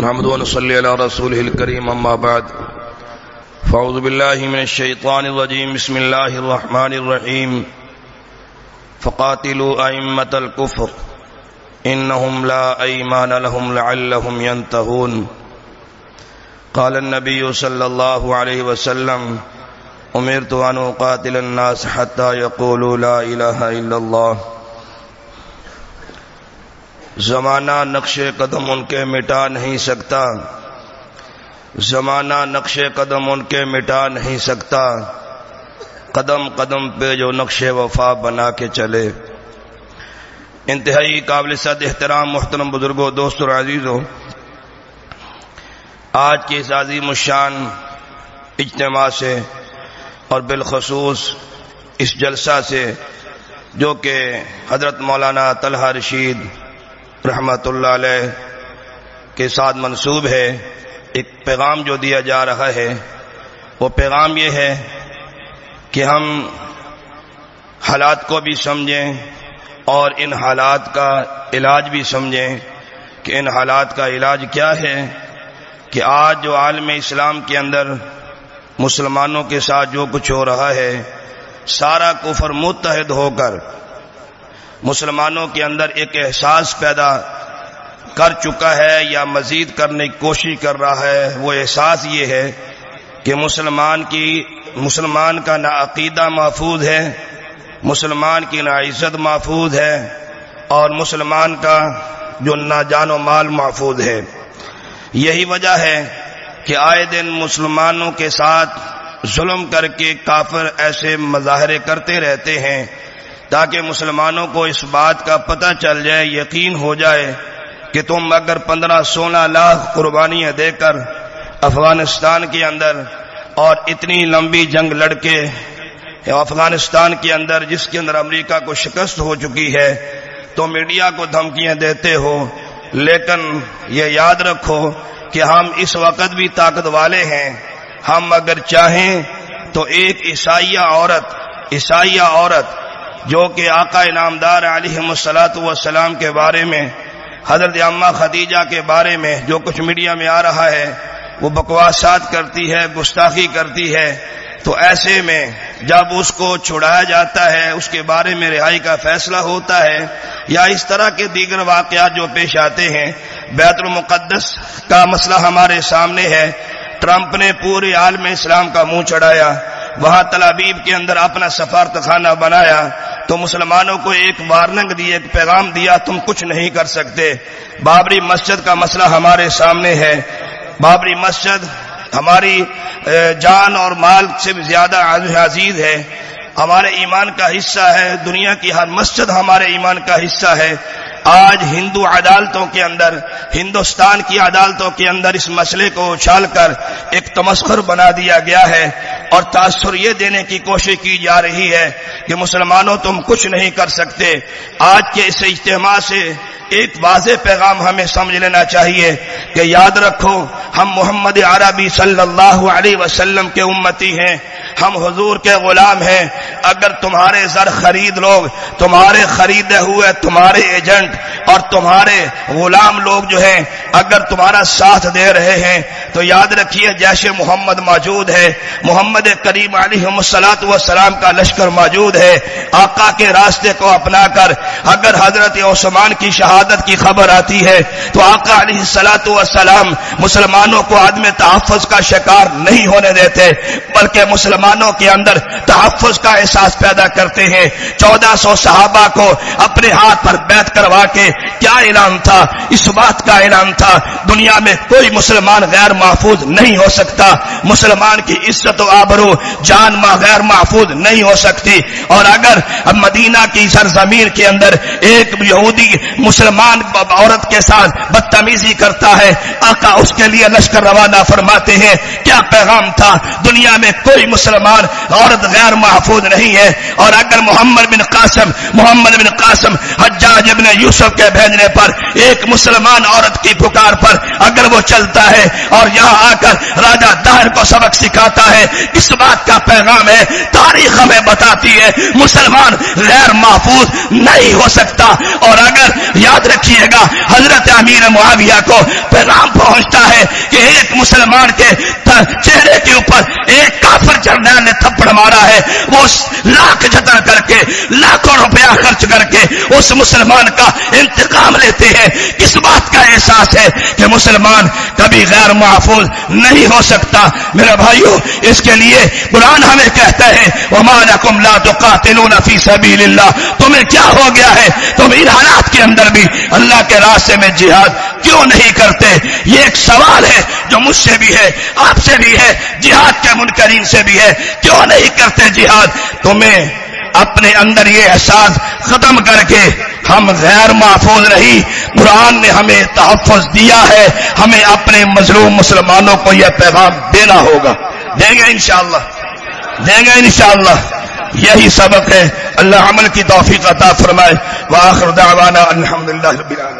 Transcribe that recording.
محمد ونصلي على رسوله الكريم أما بعد. فأعوذ بالله من الشيطان الرجيم بسم الله الرحمن الرحيم فقاتلوا أئمة الكفر إنهم لا أيمان لهم لعلهم ينتهون قال النبي صلى الله عليه وسلم أمرت أن أقاتل الناس حتى يقولوا لا إله إلا الله زمانہ نقش قدم ان کے مٹا نہیں سکتا۔ زمانہ نقش قدم ان کے مٹا نہیں سکتا۔ قدم قدم پہ جو نقش وفا بنا کے چلے۔ انتہائی قابل صد احترام محترم بزرگوں، دوست اور عزیزوں، آج کی اس عظیم الشان اجتماع سے اور بالخصوص اس جلسہ سے جو کہ حضرت مولانا طلحہ رشید رحمت اللہ علیہ کے ساتھ منسوب ہے، ایک پیغام جو دیا جا رہا ہے، وہ پیغام یہ ہے کہ ہم حالات کو بھی سمجھیں اور ان حالات کا علاج بھی سمجھیں کہ ان حالات کا علاج کیا ہے کہ آج جو عالم اسلام کے اندر مسلمانوں کے ساتھ جو کچھ ہو رہا ہے، سارا کفر متحد ہو کر مسلمانوں کے اندر ایک احساس پیدا کر چکا ہے یا مزید کرنے کی کوشش کر رہا ہے، وہ احساس یہ ہے کہ مسلمان کی، مسلمان کا نہ عقیدہ محفوظ ہے، مسلمان کی نہ عزت محفوظ ہے اور مسلمان کا جو نہ جان و مال محفوظ ہے۔ یہی وجہ ہے کہ آئے دن مسلمانوں کے ساتھ ظلم کر کے کافر ایسے مظاہرے کرتے رہتے ہیں تاکہ مسلمانوں کو اس بات کا پتہ چل جائے، یقین ہو جائے کہ تم اگر پندرہ سولہ لاکھ قربانیاں دے کر افغانستان کے اندر اور اتنی لمبی جنگ لڑ کے افغانستان کے اندر جس کے اندر امریکہ کو شکست ہو چکی ہے، تو میڈیا کو دھمکیاں دیتے ہو۔ لیکن یہ یاد رکھو کہ ہم اس وقت بھی طاقت والے ہیں۔ ہم اگر چاہیں تو ایک عیسائیہ عورت عیسائیہ عورت جو کہ آقا انعامدار علیہ مسلاط وسلام کے بارے میں، حضرت عامہ خدیجہ کے بارے میں جو کچھ میڈیا میں آ رہا ہے، وہ بکواسات کرتی ہے، گستاخی کرتی ہے۔ تو ایسے میں جب اس کو چھڑایا جاتا ہے، اس کے بارے میں رہائی کا فیصلہ ہوتا ہے، یا اس طرح کے دیگر واقعات جو پیش آتے ہیں، بیت المقدس کا مسئلہ ہمارے سامنے ہے۔ ٹرمپ نے پورے عالم اسلام کا منہ چڑھایا، وہاں تلابیب کے اندر اپنا سفارت خانہ بنایا۔ تو مسلمانوں کو ایک وارننگ دی، ایک پیغام دیا، تم کچھ نہیں کر سکتے۔ بابری مسجد کا مسئلہ ہمارے سامنے ہے۔ بابری مسجد ہماری جان اور مال سے بھی زیادہ عزیز ہے۔ ہمارے ایمان کا حصہ ہے۔ دنیا کی ہر مسجد ہمارے ایمان کا حصہ ہے۔ آج ہندو عدالتوں کے اندر، ہندوستان کی عدالتوں کے اندر اس مسئلے کو اچھال کر ایک تمسخر بنا دیا گیا ہے۔ اور تاثر یہ دینے کی کوشش کی جا رہی ہے کہ مسلمانوں تم کچھ نہیں کر سکتے۔ آج کے اس اجتماع سے ایک واضح پیغام ہمیں سمجھ لینا چاہیے کہ یاد رکھو، ہم محمد عربی صلی اللہ علیہ وسلم کے امتی ہیں۔ ہم حضور کے غلام ہیں۔ اگر تمہارے زر خرید لوگ تمہارے خریدے ہوئے تمہارے ایجنٹ اور تمہارے غلام لوگ جو ہیں، اگر تمہارا ساتھ دے رہے ہیں، تو یاد رکھیے جیسے محمد موجود ہے۔ محمد کریم علیہ مسلاط وسلام کا لشکر موجود ہے۔ آقا کے راستے کو اپنا کر، اگر حضرت عثمان کی شہادت کی خبر آتی ہے، تو آقا علیہ سلاط وسلام مسلمانوں کو عدم تحفظ کا شکار نہیں ہونے دیتے، بلکہ مسلمانوں کے اندر تحفظ کا احساس پیدا کرتے ہیں۔ چودہ سو صحابہ کو اپنے ہاتھ پر بیت کروا کے کیا اعلان تھا؟ اس بات کا اعلان تھا، دنیا میں کوئی مسلمان غیر محفوظ نہیں ہو سکتا۔ مسلمان کی عزت و آبرو جان ماں غیر محفوظ نہیں ہو سکتی۔ اور اگر مدینہ کی سرزمین کے اندر ایک یہودی مسلمان عورت کے ساتھ بدتمیزی کرتا ہے، آقا اس کے لیے لشکر روانہ فرماتے ہیں، کیا پیغام تھا؟ دنیا میں کوئی مسلمان عورت غیر محفوظ نہیں ہے۔ اور اگر محمد بن قاسم، محمد بن قاسم حجاج ابن یوسف کے بھیجنے پر، ایک مسلمان عورت کی پکار پر اگر وہ چلتا ہے اور یہاں آ کر راجا دہر کو سبق سکھاتا ہے، اس بات کا پیغام ہے، تاریخ ہمیں بتاتی ہے، مسلمان غیر محفوظ نہیں ہو سکتا۔ اور اگر یاد رکھیے گا، حضرت امیر معاویہ کو پیغام پہنچتا ہے کہ ایک مسلمان کے چہرے کے اوپر ایک کافر جرنیل نے تھپڑ مارا ہے۔ وہ لاکھ جتن کر کے، لاکھوں روپیہ خرچ کر کے اس مسلمان کا انتقام لیتے ہیں۔ کس بات کا احساس ہے کہ مسلمان کبھی غیر محفوظ نہیں ہو سکتا۔ میرے بھائیو، اس کے لیے قرآن ہمیں کہتا ہے ہمارا کم لا تو قاتل فی سبیل اللہ تمہیں کیا ہو گیا ہے؟ تم ان حالات کے اندر بھی اللہ کے راستے میں جہاد کیوں نہیں کرتے؟ یہ ایک سوال ہے جو مجھ سے بھی ہے، آپ سے بھی ہے، جہاد کے منکرین سے بھی ہے۔ کیوں نہیں کرتے جہاد؟ تمہیں اپنے اندر یہ احساس ختم کر کے ہم غیر محفوظ رہی قرآن نے ہمیں تحفظ دیا ہے۔ ہمیں اپنے مظلوم مسلمانوں کو یہ پیغام دینا ہوگا۔ دیں گے انشاءاللہ۔ دیں گے انشاءاللہ۔ یہی سبق ہے۔ اللہ عمل کی توفیق عطا فرمائے۔ واخر دعوانا الحمدللہ رب العالمین۔